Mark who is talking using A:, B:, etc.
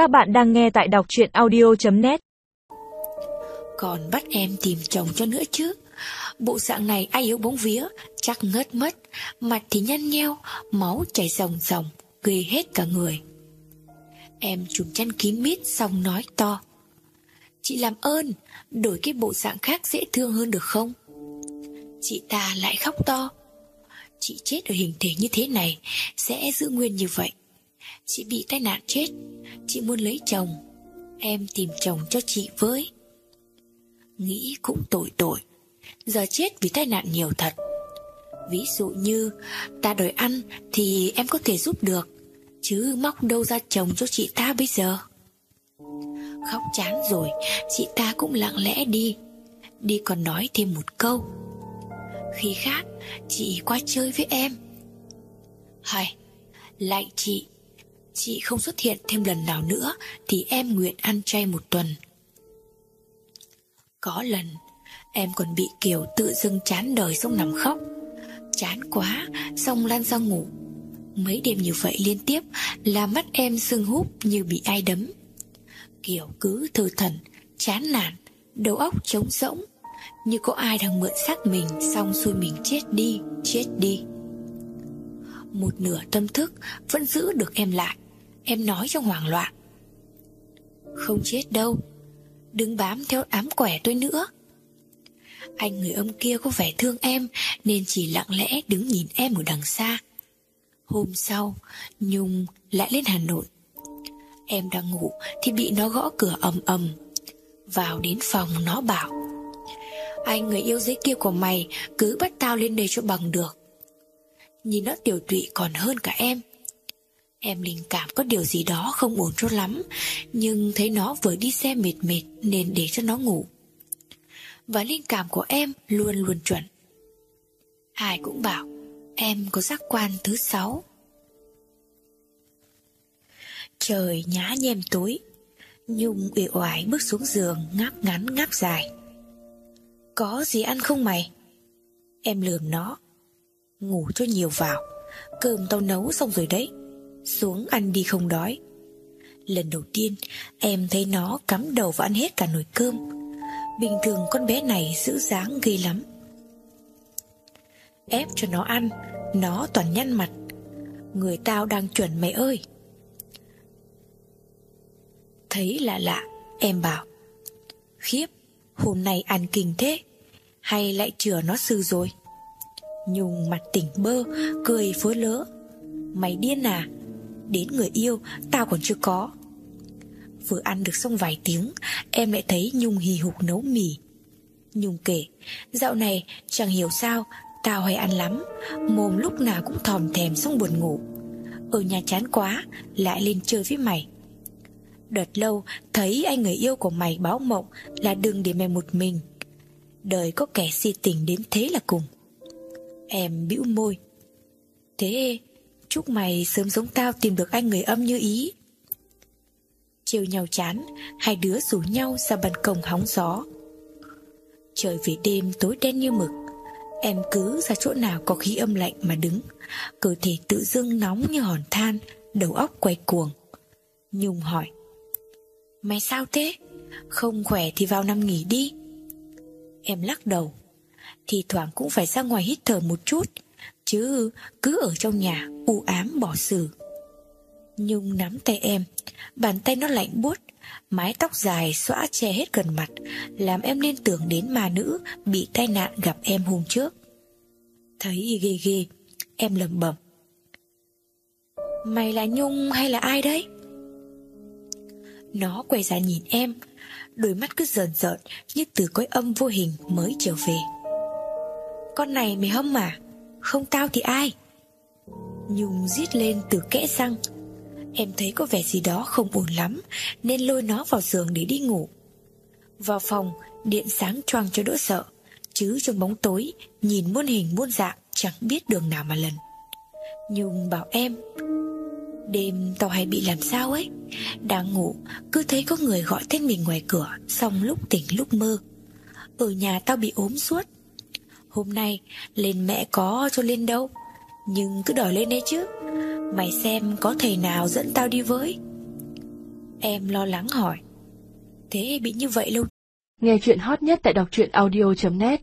A: Các bạn đang nghe tại đọc chuyện audio.net
B: Còn bắt em tìm chồng cho nữa chứ. Bộ dạng này ai yếu bóng vía, Chắc ngất mất. Mặt thì nhăn nheo, Máu chảy ròng ròng gây hết cả người. Em chụp chăn kín mít Xong nói to. Chị làm ơn, Đổi cái bộ dạng khác dễ thương hơn được không? Chị ta lại khóc to. Chị chết ở hình thể như thế này, Sẽ giữ nguyên như vậy. Chị bị tai nạn chết. Chị muốn lấy chồng, Em tìm chồng cho chị với. Nghĩ cũng tội tội, Giờ chết vì tai nạn nhiều thật. Ví dụ như, Ta đòi ăn thì em có thể giúp được, Chứ móc đâu ra chồng cho chị ta bây giờ. Khóc chán rồi, Chị ta cũng lặng lẽ đi. Đi còn nói thêm một câu. Khi khác, Chị qua chơi với em. Hay Lại chị Chị không xuất hiện thêm lần nào nữa Thì em nguyện ăn chay một tuần. Có lần, Em còn bị Kiều tự dưng chán đời xong nằm khóc. Chán quá, Xong lan ra ngủ. Mấy đêm như vậy liên tiếp Là mắt em sưng húp như bị ai đấm. Kiều cứ thư thần Chán nản, Đầu óc trống rỗng. Như có ai đang mượn xác mình, Xong xui mình chết đi Chết đi. Một nửa tâm thức Vẫn giữ được em lại. Em nói trong hoảng loạn. Không chết đâu, Đừng bám theo ám quẻ tôi nữa. Anh người âm kia có vẻ thương em, Nên chỉ lặng lẽ đứng nhìn em ở đằng xa. Hôm sau, Nhung lại lên Hà Nội. Em đang ngủ Thì bị nó gõ cửa ầm ầm. Vào đến phòng nó bảo, Anh người yêu giấy kia của mày Cứ bắt tao lên đây cho bằng được. Nhìn nó tiểu tụy còn hơn cả em. Em linh cảm có điều gì đó không ổn cho lắm, Nhưng thấy nó vừa đi xe mệt mệt Nên để cho nó ngủ. Và linh cảm của em luôn luôn chuẩn. Ai cũng bảo, Em có giác quan thứ sáu. Trời nhá nhem tối, Nhung uể oải bước xuống giường Ngáp ngắn ngáp dài. Có gì ăn không mày? Em lườm nó. Ngủ cho nhiều vào. Cơm tao nấu xong rồi đấy. Xuống ăn đi không đói. Lần đầu tiên, em thấy nó cắm đầu và ăn hết cả nồi cơm. Bình thường con bé này giữ dáng ghê lắm. Ép cho nó ăn, Nó toàn nhăn mặt. Người tao đang chuẩn mày ơi. Thấy lạ lạ, Em bảo. Khiếp, Hôm nay ăn kinh thế. Hay lại chừa nó sư rồi. Nhung mặt tỉnh bơ, Cười phối lỡ Mày điên à? Đến người yêu, tao còn chưa có. Vừa ăn được xong vài tiếng, Em lại thấy Nhung hì hục nấu mì. Nhung kể, Dạo này chẳng hiểu sao Tao hay ăn lắm, Mồm lúc nào cũng thòm thèm xong buồn ngủ. Ở nhà chán quá, Lại lên chơi với mày. Đợt lâu, thấy anh người yêu của mày báo mộng Là đừng để mày một mình. Đời có kẻ si tình đến thế là cùng. Em bĩu môi. Thế, Chúc mày sớm giống tao tìm được anh người âm như ý. Chiều nhau chán, Hai đứa rủ nhau ra ban công hóng gió. Trời về đêm tối đen như mực, Em cứ ra chỗ nào có khí âm lạnh mà đứng. Cơ thể tự dưng nóng như hòn than, Đầu óc quay cuồng. Nhung hỏi, Mày sao thế? Không khỏe thì vào nằm nghỉ đi. Em lắc đầu thì thoảng cũng phải ra ngoài hít thở một chút, Chứ cứ ở trong nhà u ám bỏ xử Nhung nắm tay em, Bàn tay nó lạnh buốt, Mái tóc dài xõa che hết gần mặt, Làm em liên tưởng đến mà nữ Bị tai nạn gặp em hôm trước. Thấy ghê ghê, Em lẩm bẩm. Mày là Nhung hay là ai đấy? Nó quay ra nhìn em, Đôi mắt cứ rờn rợn Như từ cõi âm vô hình mới trở về. Con này mày hâm à? Không tao thì ai? Nhung rít lên từ kẽ răng. Em thấy có vẻ gì đó không ổn lắm, Nên lôi nó vào giường để đi ngủ. Vào phòng, Điện sáng choang cho đỡ sợ, Chứ trong bóng tối, Nhìn muôn hình muôn dạng, Chẳng biết đường nào mà lần. Nhung bảo em, Đêm tao hay bị làm sao ấy? Đang ngủ, Cứ thấy có người gọi tên mình ngoài cửa, Xong lúc tỉnh lúc mơ. Ở nhà tao bị ốm suốt Hôm nay, lên mẹ có cho lên đâu. Nhưng cứ đòi lên đấy chứ. Mày xem có thầy nào dẫn tao đi với. Em lo lắng hỏi. Thế bị như vậy lâu?
A: Nghe chuyện hot nhất tại đọc truyện audio.net